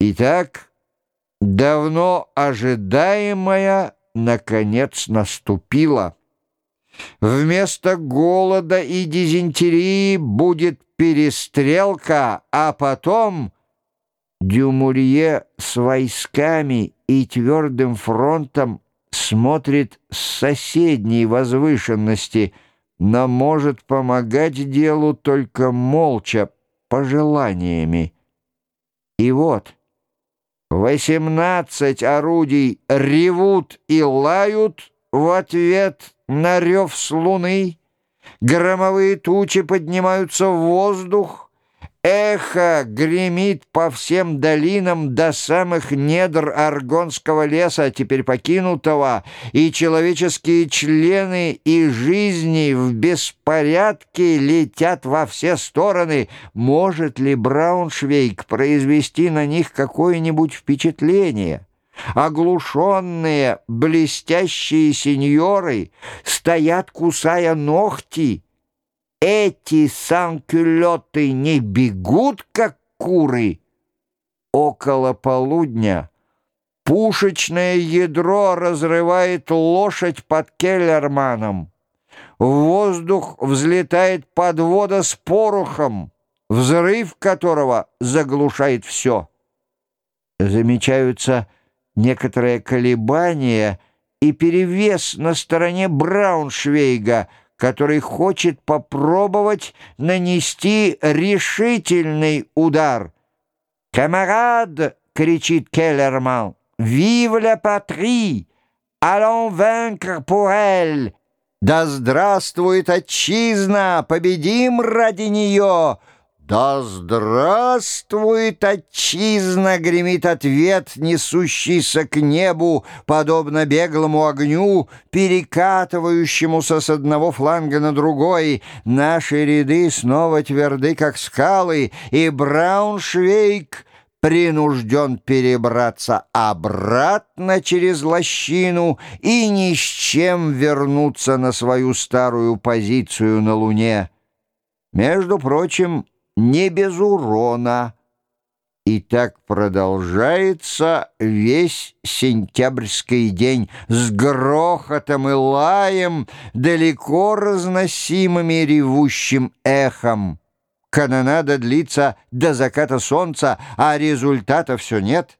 Итак, давно ожидаемая наконец наступила. Вместо голода и дизентерии будет перестрелка, а потом Дюмурье с войсками и твердым фронтом смотрит с соседней возвышенности, но может помогать делу только молча, пожеланиями. И вот... Восемнадцать орудий ревут и лают в ответ на рев с луны. Громовые тучи поднимаются в воздух, Эхо гремит по всем долинам до самых недр Аргонского леса, теперь покинутого, и человеческие члены и жизни в беспорядке летят во все стороны. Может ли Брауншвейг произвести на них какое-нибудь впечатление? Оглушенные, блестящие сеньоры стоят, кусая ногти, эти санкюлеты не бегут, как куры. Около полудня пушечное ядро разрывает лошадь под Келлерманом. В воздух взлетает подвода с порохом, взрыв которого заглушает все. Замечаются некоторые колебания и перевес на стороне Брауншвейга — который хочет попробовать нанести решительный удар. «Камарад!» — кричит Келлерман. «Vive la patrie! Allons vaincre pour elle!» «Да здравствует отчизна! Победим ради нее!» «Да здравствует отчизна!» — гремит ответ, несущийся к небу, подобно беглому огню, перекатывающемуся с одного фланга на другой. Наши ряды снова тверды, как скалы, и Брауншвейг принужден перебраться обратно через лощину и ни с чем вернуться на свою старую позицию на Луне. Между прочим, не без урона. И так продолжается весь сентябрьский день с грохотом и лаем, далеко разносимыми ревущим эхом. Канонада длится до заката солнца, а результата все нет.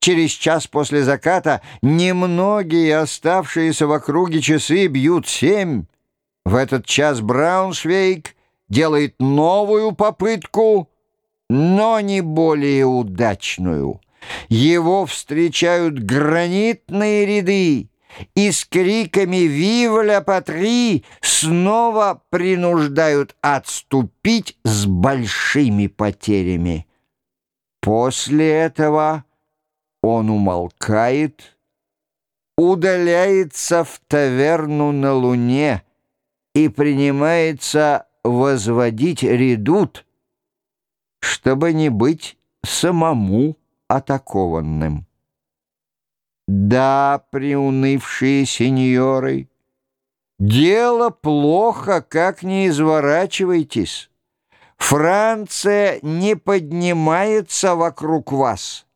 Через час после заката немногие оставшиеся в округе часы бьют семь. В этот час Брауншвейг — делает новую попытку, но не более удачную. Его встречают гранитные ряды и с криками «Вива патри!» снова принуждают отступить с большими потерями. После этого он умолкает, удаляется в таверну на Луне и принимается возводить редут, чтобы не быть самому атакованным. Да, приунывшие сеньоры, дело плохо, как не изворачивайтесь. Франция не поднимается вокруг вас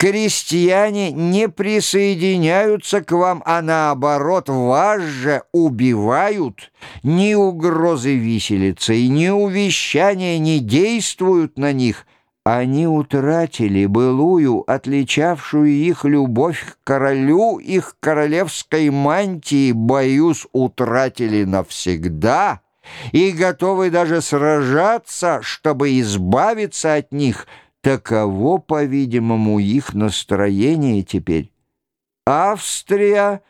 крестьяне не присоединяются к вам, а наоборот вас же убивают, ни угрозы виселицы ни увещания не действуют на них. Они утратили былую, отличавшую их любовь к королю, их королевской мантии, боюсь, утратили навсегда» и готовы даже сражаться, чтобы избавиться от них – Таково, по-видимому, их настроение теперь. Австрия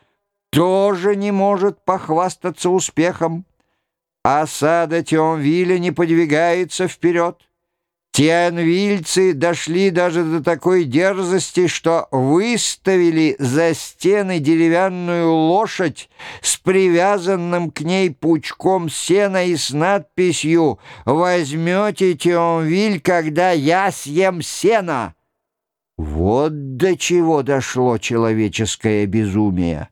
тоже не может похвастаться успехом. Осада Тионвиля не подвигается вперед. Тианвильцы дошли даже до такой дерзости, что выставили за стены деревянную лошадь с привязанным к ней пучком сена и с надписью «Возьмете Тионвиль, когда я съем сена». Вот до чего дошло человеческое безумие.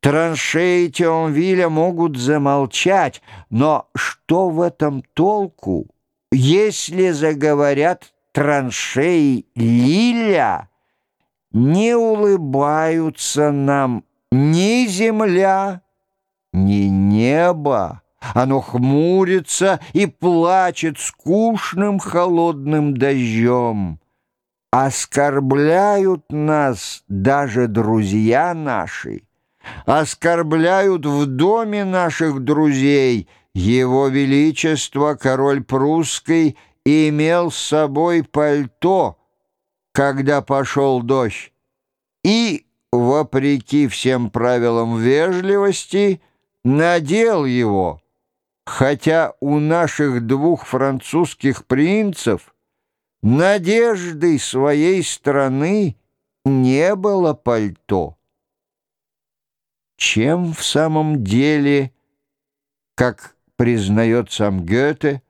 Траншеи Тионвиля могут замолчать, но что в этом толку? Если заговорят траншеи Лиля, не улыбаются нам ни земля, ни небо. Оно хмурится и плачет скучным холодным дождем. Оскорбляют нас даже друзья наши, оскорбляют в доме наших друзей. Его Величество, король прусский, имел с собой пальто, когда пошел дождь, и, вопреки всем правилам вежливости, надел его, хотя у наших двух французских принцев надеждой своей страны не было пальто. Чем в самом деле, как признает сам Гёте,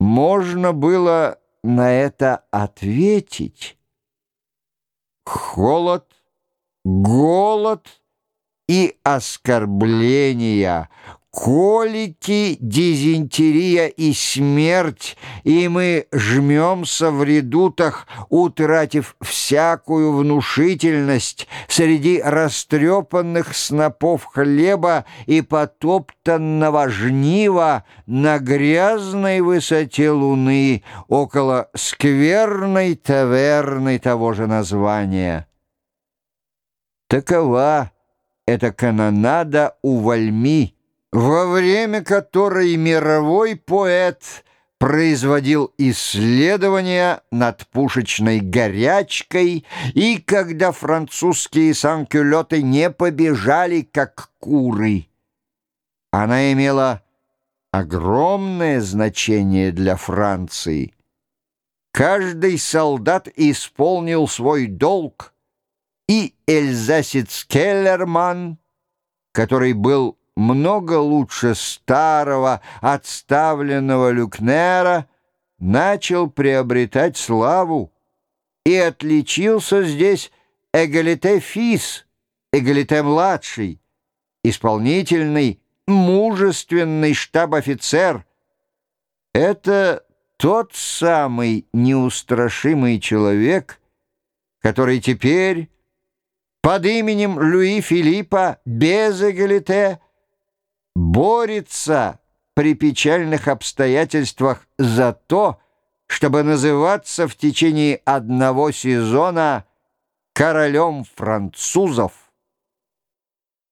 можно было на это ответить? Холод, голод и оскорбления, колики, дизентерия и смерть, и мы жмемся в редутах, утратив всякую внушительность среди растрепанных снопов хлеба и потоптанного жнива на грязной высоте луны около скверной таверны того же названия. Такова эта канонада у Вальми, во время которой мировой поэт производил исследования над пушечной горячкой, и когда французские санкюлеты не побежали, как куры. Она имела огромное значение для Франции. Каждый солдат исполнил свой долг, и эльзасец Келлерман, который был много лучше старого отставленного Люкнера, начал приобретать славу и отличился здесь Эгалите-Фис, Эгалите-младший, исполнительный, мужественный штаб-офицер. Это тот самый неустрашимый человек, который теперь под именем Луи Филиппа без Эгалите борется при печальных обстоятельствах за то, чтобы называться в течение одного сезона королем французов.